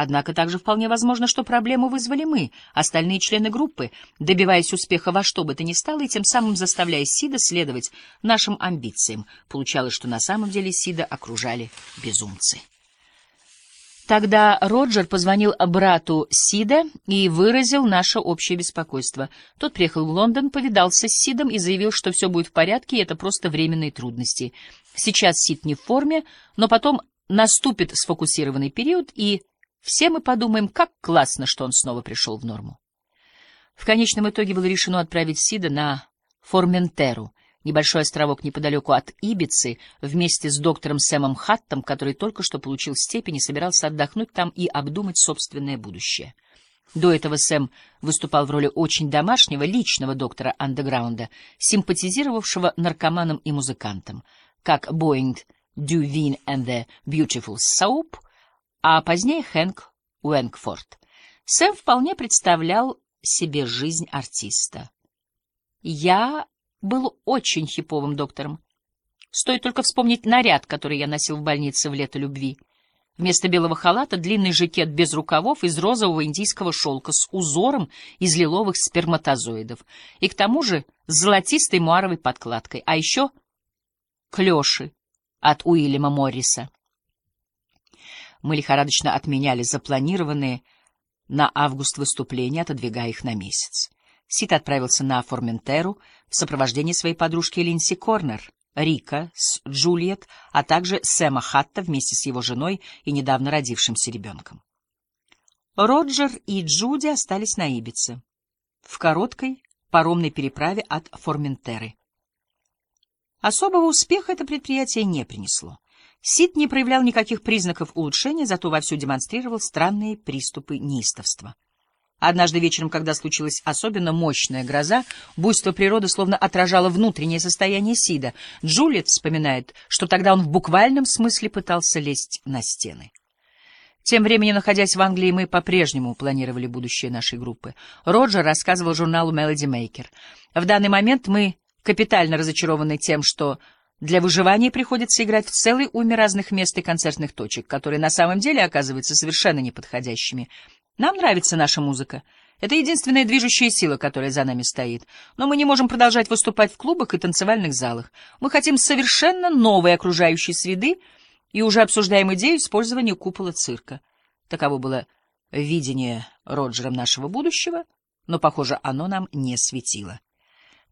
Однако также вполне возможно, что проблему вызвали мы, остальные члены группы, добиваясь успеха во что бы то ни стало и тем самым заставляя Сида следовать нашим амбициям. Получалось, что на самом деле Сида окружали безумцы. Тогда Роджер позвонил брату Сида и выразил наше общее беспокойство. Тот приехал в Лондон, повидался с Сидом и заявил, что все будет в порядке, и это просто временные трудности. Сейчас Сид не в форме, но потом наступит сфокусированный период, и все мы подумаем, как классно, что он снова пришел в норму. В конечном итоге было решено отправить Сида на Форментеру, небольшой островок неподалеку от Ибицы, вместе с доктором Сэмом Хаттом, который только что получил степень и собирался отдохнуть там и обдумать собственное будущее. До этого Сэм выступал в роли очень домашнего, личного доктора андеграунда, симпатизировавшего наркоманам и музыкантам, как Боинг Дювин and the Beautiful Soap, а позднее Хэнк Уэнкфорд. Сэм вполне представлял себе жизнь артиста. Я был очень хиповым доктором. Стоит только вспомнить наряд, который я носил в больнице в лето любви. Вместо белого халата длинный жакет без рукавов из розового индийского шелка с узором из лиловых сперматозоидов. И к тому же с золотистой муаровой подкладкой. А еще клёши от Уильяма Морриса. Мы лихорадочно отменяли запланированные на август выступления, отодвигая их на месяц. Сит отправился на Форментеру в сопровождении своей подружки Линси Корнер, Рика с Джульет, а также Сэма Хатта вместе с его женой и недавно родившимся ребенком. Роджер и Джуди остались на Ибице, в короткой паромной переправе от Форментеры. Особого успеха это предприятие не принесло. Сид не проявлял никаких признаков улучшения, зато вовсю демонстрировал странные приступы неистовства. Однажды вечером, когда случилась особенно мощная гроза, буйство природы словно отражало внутреннее состояние Сида. Джулиет вспоминает, что тогда он в буквальном смысле пытался лезть на стены. Тем временем, находясь в Англии, мы по-прежнему планировали будущее нашей группы. Роджер рассказывал журналу Melody Maker. В данный момент мы капитально разочарованы тем, что для выживания приходится играть в целый уме разных мест и концертных точек, которые на самом деле оказываются совершенно неподходящими. Нам нравится наша музыка. Это единственная движущая сила, которая за нами стоит. Но мы не можем продолжать выступать в клубах и танцевальных залах. Мы хотим совершенно новой окружающей среды и уже обсуждаем идею использования купола цирка. Таково было видение Роджером нашего будущего, но, похоже, оно нам не светило.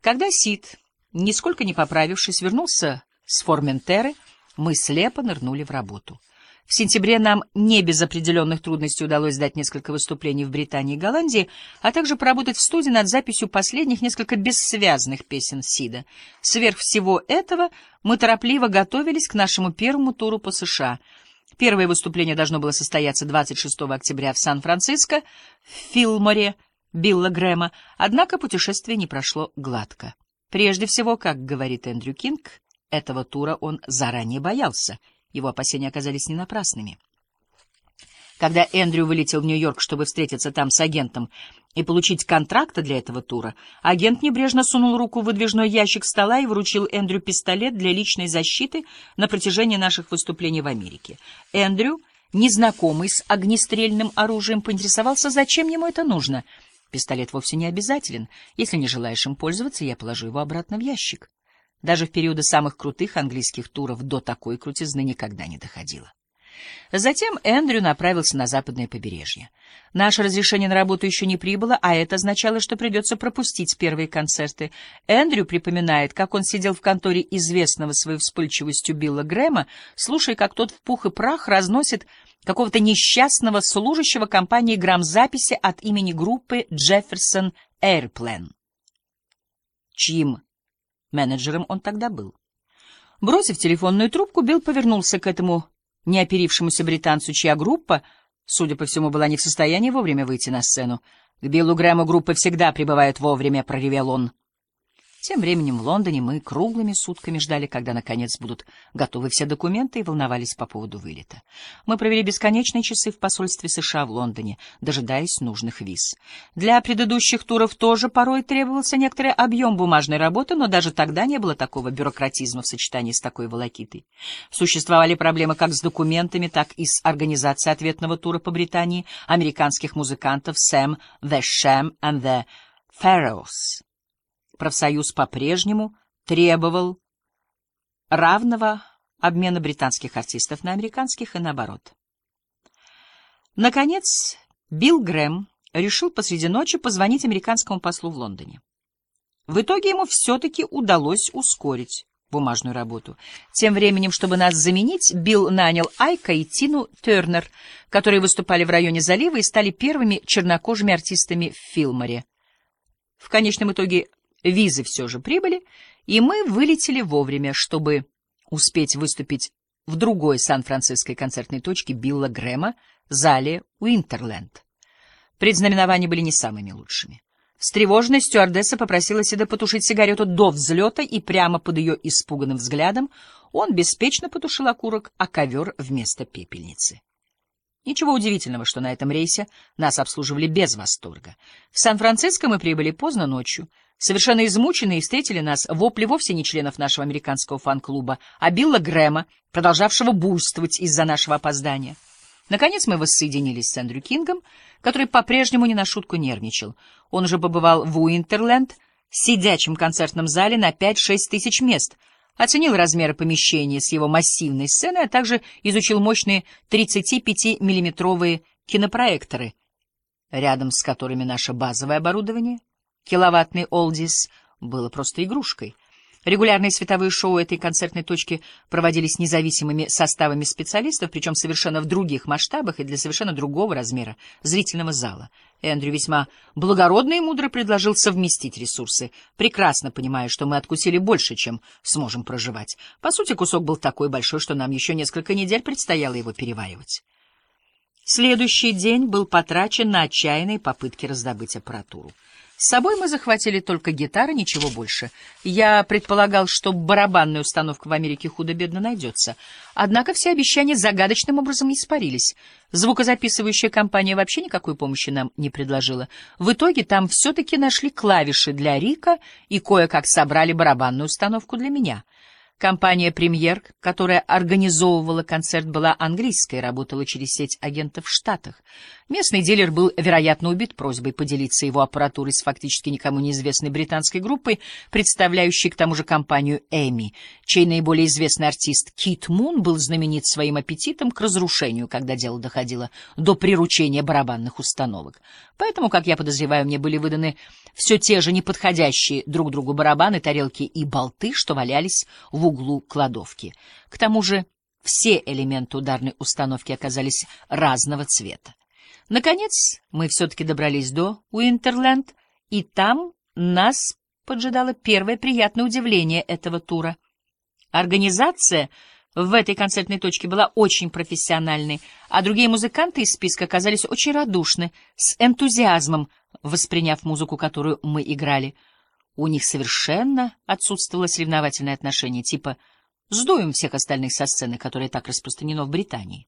Когда Сид Нисколько не поправившись, вернулся с Форментеры, мы слепо нырнули в работу. В сентябре нам не без определенных трудностей удалось дать несколько выступлений в Британии и Голландии, а также поработать в студии над записью последних несколько бессвязных песен Сида. Сверх всего этого мы торопливо готовились к нашему первому туру по США. Первое выступление должно было состояться 26 октября в Сан-Франциско, в Филморе, Билла Грэма, однако путешествие не прошло гладко. Прежде всего, как говорит Эндрю Кинг, этого тура он заранее боялся. Его опасения оказались не напрасными. Когда Эндрю вылетел в Нью-Йорк, чтобы встретиться там с агентом и получить контракта для этого тура, агент небрежно сунул руку в выдвижной ящик стола и вручил Эндрю пистолет для личной защиты на протяжении наших выступлений в Америке. Эндрю, незнакомый с огнестрельным оружием, поинтересовался, зачем ему это нужно — Пистолет вовсе не обязателен. Если не желаешь им пользоваться, я положу его обратно в ящик. Даже в периоды самых крутых английских туров до такой крутизны никогда не доходило. Затем Эндрю направился на западное побережье. Наше разрешение на работу еще не прибыло, а это означало, что придется пропустить первые концерты. Эндрю припоминает, как он сидел в конторе известного своей вспыльчивостью Билла Грэма, слушая, как тот в пух и прах разносит какого-то несчастного служащего компании грамзаписи от имени группы Jefferson Airplane, чьим менеджером он тогда был. Бросив телефонную трубку, Билл повернулся к этому неоперившемуся британцу, чья группа, судя по всему, была не в состоянии вовремя выйти на сцену. К Биллу Грэму группы всегда прибывают вовремя, проревел он. Тем временем в Лондоне мы круглыми сутками ждали, когда, наконец, будут готовы все документы и волновались по поводу вылета. Мы провели бесконечные часы в посольстве США в Лондоне, дожидаясь нужных виз. Для предыдущих туров тоже порой требовался некоторый объем бумажной работы, но даже тогда не было такого бюрократизма в сочетании с такой волокитой. Существовали проблемы как с документами, так и с организацией ответного тура по Британии американских музыкантов Сэм, The Sham and The Pharaohs профсоюз по-прежнему требовал равного обмена британских артистов на американских и наоборот. Наконец, Билл Грэм решил посреди ночи позвонить американскому послу в Лондоне. В итоге ему все-таки удалось ускорить бумажную работу. Тем временем, чтобы нас заменить, Билл нанял Айка и Тину Тернер, которые выступали в районе залива и стали первыми чернокожими артистами в Филморе. В конечном итоге Визы все же прибыли, и мы вылетели вовремя, чтобы успеть выступить в другой сан-франциской концертной точке Билла Грэма, зале Уинтерленд. Предзнаменования были не самыми лучшими. С тревожной стюардесса попросила Сида потушить сигарету до взлета, и прямо под ее испуганным взглядом он беспечно потушил окурок, а ковер вместо пепельницы. Ничего удивительного, что на этом рейсе нас обслуживали без восторга. В Сан-Франциско мы прибыли поздно ночью — Совершенно измученные встретили нас вопли вовсе не членов нашего американского фан-клуба, а Билла Грэма, продолжавшего буйствовать из-за нашего опоздания. Наконец мы воссоединились с Эндрю Кингом, который по-прежнему не на шутку нервничал. Он уже побывал в Уинтерленд, сидячем концертном зале на 5-6 тысяч мест, оценил размеры помещения с его массивной сценой, а также изучил мощные 35-миллиметровые кинопроекторы, рядом с которыми наше базовое оборудование — Киловаттный Олдис было просто игрушкой. Регулярные световые шоу этой концертной точки проводились независимыми составами специалистов, причем совершенно в других масштабах и для совершенно другого размера зрительного зала. Эндрю весьма благородно и мудро предложил совместить ресурсы, прекрасно понимая, что мы откусили больше, чем сможем проживать. По сути, кусок был такой большой, что нам еще несколько недель предстояло его переваривать. Следующий день был потрачен на отчаянные попытки раздобыть аппаратуру. С собой мы захватили только гитары, ничего больше. Я предполагал, что барабанная установка в Америке худо-бедно найдется. Однако все обещания загадочным образом испарились. Звукозаписывающая компания вообще никакой помощи нам не предложила. В итоге там все-таки нашли клавиши для Рика и кое-как собрали барабанную установку для меня — Компания «Премьер», которая организовывала концерт, была английской, работала через сеть агентов в Штатах. Местный дилер был, вероятно, убит просьбой поделиться его аппаратурой с фактически никому неизвестной британской группой, представляющей к тому же компанию «Эми», чей наиболее известный артист Кит Мун был знаменит своим аппетитом к разрушению, когда дело доходило до приручения барабанных установок. Поэтому, как я подозреваю, мне были выданы все те же неподходящие друг другу барабаны, тарелки и болты, что валялись в углу кладовки. К тому же все элементы ударной установки оказались разного цвета. Наконец, мы все-таки добрались до Уинтерленд, и там нас поджидало первое приятное удивление этого тура. Организация в этой концертной точке была очень профессиональной, а другие музыканты из списка оказались очень радушны, с энтузиазмом восприняв музыку, которую мы играли. У них совершенно отсутствовало соревновательное отношение, типа «сдуем всех остальных со сцены», которое так распространено в Британии.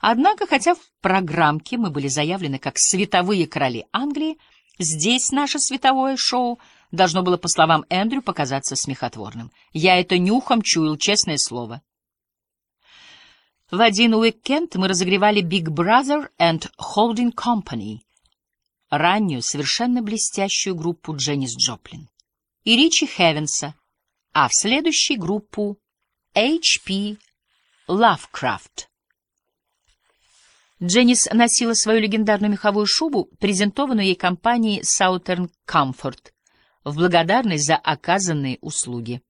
Однако, хотя в программке мы были заявлены как световые короли Англии, здесь наше световое шоу должно было, по словам Эндрю, показаться смехотворным. Я это нюхом чуял, честное слово. В один уикенд мы разогревали Big Brother and Holding Company, раннюю, совершенно блестящую группу Дженнис Джоплин и Ричи Хевенса, а в следующей группу H.P. Лавкрафт. Дженнис носила свою легендарную меховую шубу, презентованную ей компанией Southern Comfort, в благодарность за оказанные услуги.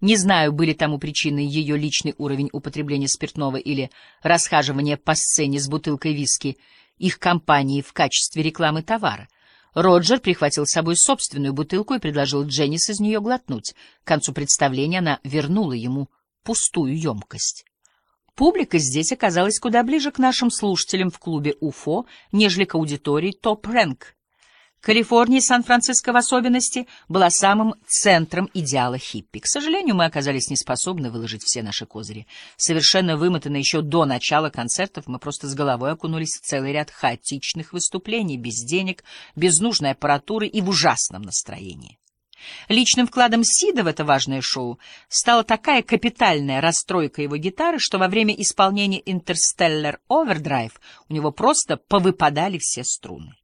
Не знаю, были тому причиной ее личный уровень употребления спиртного или расхаживание по сцене с бутылкой виски их компании в качестве рекламы товара. Роджер прихватил с собой собственную бутылку и предложил Дженнис из нее глотнуть. К концу представления она вернула ему пустую емкость. Публика здесь оказалась куда ближе к нашим слушателям в клубе «Уфо», нежели к аудитории «Топ Рэнк». Калифорния, Сан-Франциско в особенности, была самым центром идеала хиппи. К сожалению, мы оказались не способны выложить все наши козыри. Совершенно вымотанные еще до начала концертов, мы просто с головой окунулись в целый ряд хаотичных выступлений, без денег, без нужной аппаратуры и в ужасном настроении. Личным вкладом Сида в это важное шоу стала такая капитальная расстройка его гитары, что во время исполнения «Интерстеллар Овердрайв» у него просто повыпадали все струны.